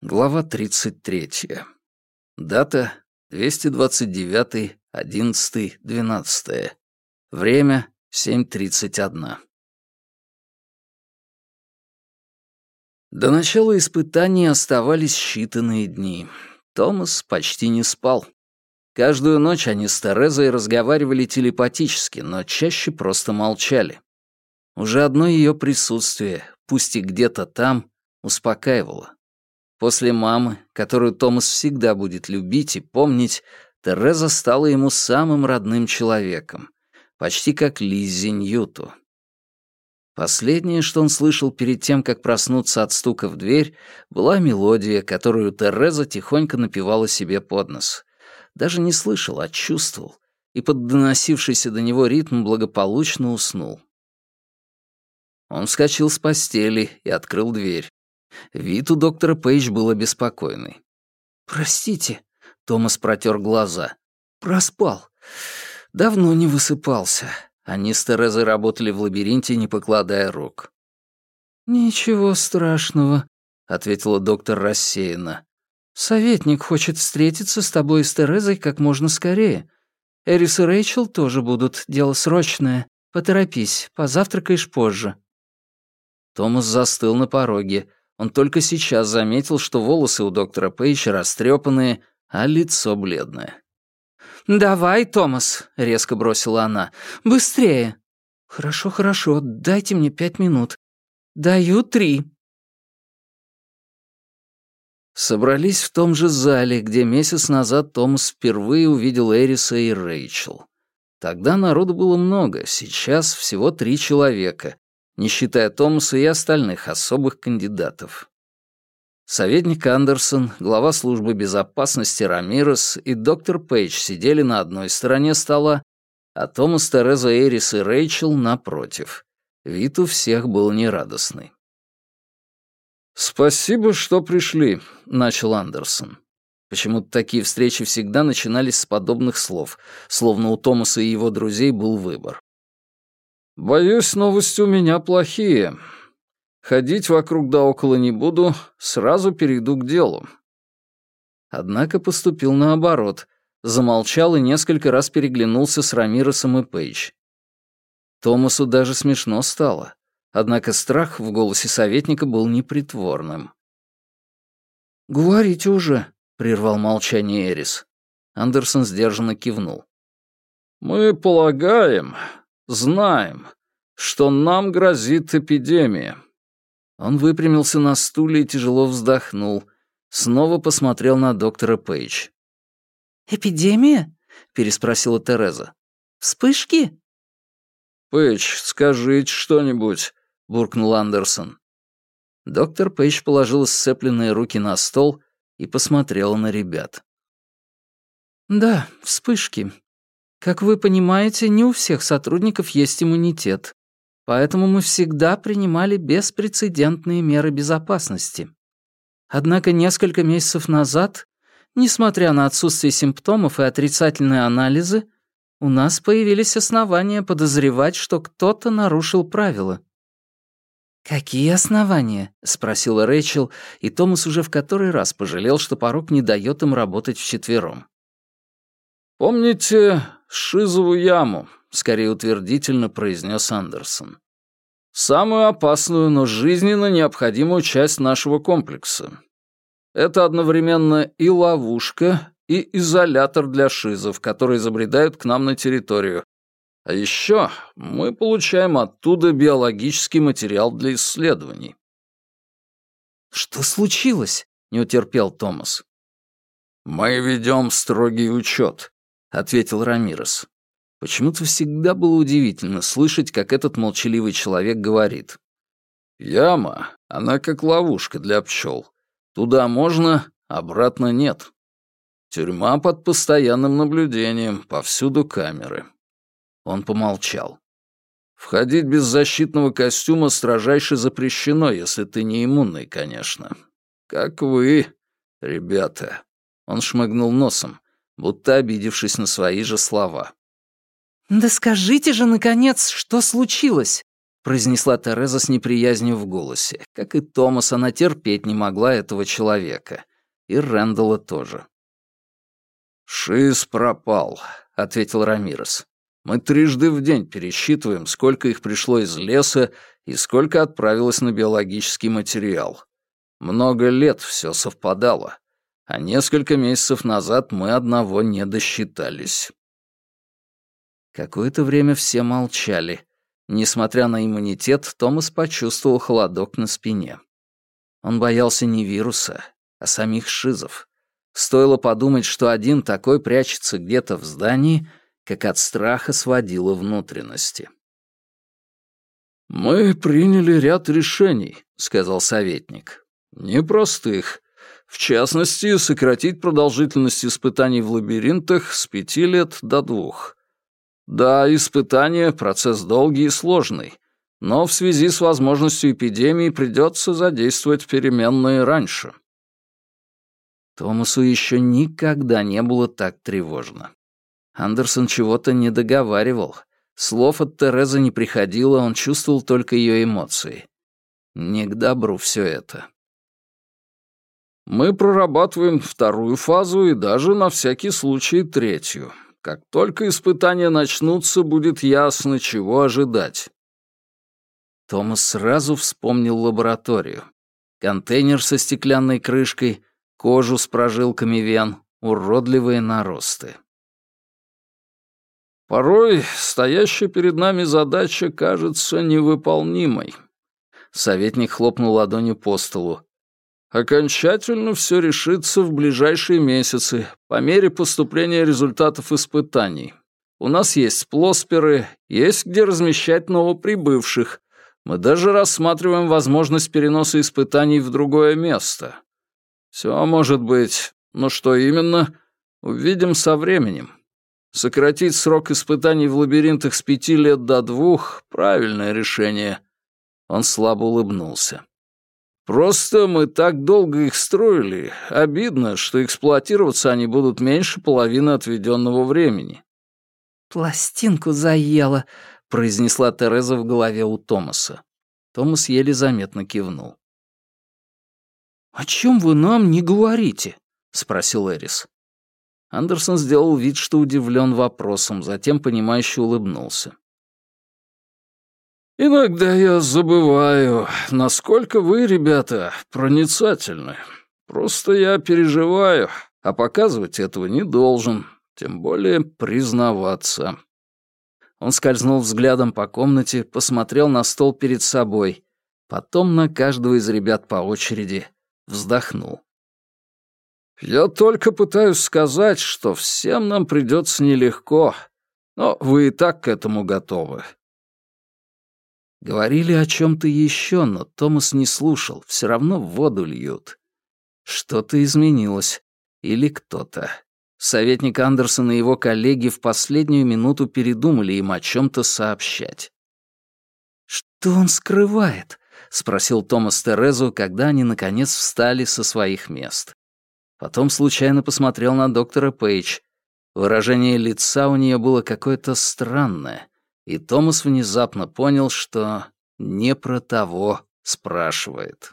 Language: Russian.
Глава 33. Дата 229.11.12. Время 7.31. До начала испытаний оставались считанные дни. Томас почти не спал. Каждую ночь они с Терезой разговаривали телепатически, но чаще просто молчали. Уже одно ее присутствие, пусть и где-то там, успокаивало. После мамы, которую Томас всегда будет любить и помнить, Тереза стала ему самым родным человеком, почти как Лиззи Ньюту. Последнее, что он слышал перед тем, как проснуться от стука в дверь, была мелодия, которую Тереза тихонько напевала себе под нос. Даже не слышал, а чувствовал, и под доносившийся до него ритм благополучно уснул. Он вскочил с постели и открыл дверь. Вид у доктора Пейдж был обеспокоенный. «Простите», — Томас протер глаза. «Проспал. Давно не высыпался». Они с Терезой работали в лабиринте, не покладая рук. «Ничего страшного», — ответила доктор рассеянно. «Советник хочет встретиться с тобой и с Терезой как можно скорее. Эрис и Рэйчел тоже будут, дело срочное. Поторопись, позавтракаешь позже». Томас застыл на пороге, он только сейчас заметил, что волосы у доктора Пейча растрепанные, а лицо бледное. «Давай, Томас», — резко бросила она. «Быстрее». «Хорошо, хорошо, дайте мне пять минут». «Даю три». Собрались в том же зале, где месяц назад Томас впервые увидел Эриса и Рэйчел. Тогда народу было много, сейчас всего три человека, не считая Томаса и остальных особых кандидатов. Советник Андерсон, глава службы безопасности Рамирес и доктор Пейдж сидели на одной стороне стола, а Томас, Тереза, Эрис и Рэйчел напротив. Вид у всех был нерадостный. «Спасибо, что пришли», — начал Андерсон. Почему-то такие встречи всегда начинались с подобных слов, словно у Томаса и его друзей был выбор. «Боюсь, новости у меня плохие. Ходить вокруг да около не буду, сразу перейду к делу». Однако поступил наоборот, замолчал и несколько раз переглянулся с Рамиросом и Пейдж. Томасу даже смешно стало, однако страх в голосе советника был непритворным. «Говорите уже», — прервал молчание Эрис. Андерсон сдержанно кивнул. «Мы полагаем, знаем, что нам грозит эпидемия». Он выпрямился на стуле и тяжело вздохнул. Снова посмотрел на доктора Пейдж. «Эпидемия?» — переспросила Тереза. «Вспышки?» «Пейдж, скажите что-нибудь», — буркнул Андерсон. Доктор Пейдж положил сцепленные руки на стол и посмотрел на ребят. «Да, вспышки. Как вы понимаете, не у всех сотрудников есть иммунитет, поэтому мы всегда принимали беспрецедентные меры безопасности. Однако несколько месяцев назад, несмотря на отсутствие симптомов и отрицательные анализы, у нас появились основания подозревать, что кто-то нарушил правила. «Какие основания?» — спросила Рэйчел, и Томас уже в который раз пожалел, что порог не дает им работать вчетвером. «Помните Шизову яму?» — скорее утвердительно произнес Андерсон. «Самую опасную, но жизненно необходимую часть нашего комплекса. Это одновременно и ловушка, и изолятор для шизов, которые забредают к нам на территорию. А еще мы получаем оттуда биологический материал для исследований». «Что случилось?» — не утерпел Томас. «Мы ведем строгий учет», — ответил Рамирес. Почему-то всегда было удивительно слышать, как этот молчаливый человек говорит. «Яма, она как ловушка для пчел. Туда можно, обратно нет. Тюрьма под постоянным наблюдением, повсюду камеры». Он помолчал. «Входить без защитного костюма строжайше запрещено, если ты не иммунный, конечно. Как вы, ребята». Он шмыгнул носом будто обидевшись на свои же слова. «Да скажите же, наконец, что случилось?» — произнесла Тереза с неприязнью в голосе. Как и Томас, она терпеть не могла этого человека. И Рэндалла тоже. «Шиз пропал», — ответил Рамирес. «Мы трижды в день пересчитываем, сколько их пришло из леса и сколько отправилось на биологический материал. Много лет все совпадало, а несколько месяцев назад мы одного не досчитались». Какое-то время все молчали. Несмотря на иммунитет, Томас почувствовал холодок на спине. Он боялся не вируса, а самих шизов. Стоило подумать, что один такой прячется где-то в здании, как от страха сводило внутренности. «Мы приняли ряд решений», — сказал советник. «Непростых. В частности, сократить продолжительность испытаний в лабиринтах с пяти лет до двух. Да, испытания — процесс долгий и сложный, но в связи с возможностью эпидемии придется задействовать переменные раньше. Томасу еще никогда не было так тревожно. Андерсон чего-то не договаривал. Слов от Терезы не приходило, он чувствовал только ее эмоции. Не к добру все это. Мы прорабатываем вторую фазу и даже на всякий случай третью. Как только испытания начнутся, будет ясно, чего ожидать. Томас сразу вспомнил лабораторию. Контейнер со стеклянной крышкой, кожу с прожилками вен, уродливые наросты. Порой стоящая перед нами задача кажется невыполнимой. Советник хлопнул ладонью по столу. Окончательно все решится в ближайшие месяцы, по мере поступления результатов испытаний. У нас есть сплосперы, есть где размещать новоприбывших. Мы даже рассматриваем возможность переноса испытаний в другое место. Все может быть, но что именно, увидим со временем. Сократить срок испытаний в лабиринтах с пяти лет до двух — правильное решение. Он слабо улыбнулся. Просто мы так долго их строили. Обидно, что эксплуатироваться они будут меньше половины отведенного времени». «Пластинку заела», — произнесла Тереза в голове у Томаса. Томас еле заметно кивнул. «О чем вы нам не говорите?» — спросил Эрис. Андерсон сделал вид, что удивлен вопросом, затем понимающе улыбнулся. «Иногда я забываю, насколько вы, ребята, проницательны. Просто я переживаю, а показывать этого не должен, тем более признаваться». Он скользнул взглядом по комнате, посмотрел на стол перед собой, потом на каждого из ребят по очереди, вздохнул. «Я только пытаюсь сказать, что всем нам придется нелегко, но вы и так к этому готовы. Говорили о чем-то еще, но Томас не слушал, все равно в воду льют. Что-то изменилось. Или кто-то. Советник Андерсон и его коллеги в последнюю минуту передумали им о чем-то сообщать. «Что он скрывает?» — спросил Томас Терезу, когда они, наконец, встали со своих мест. Потом случайно посмотрел на доктора Пейдж. Выражение лица у нее было какое-то странное — и Томас внезапно понял, что не про того спрашивает.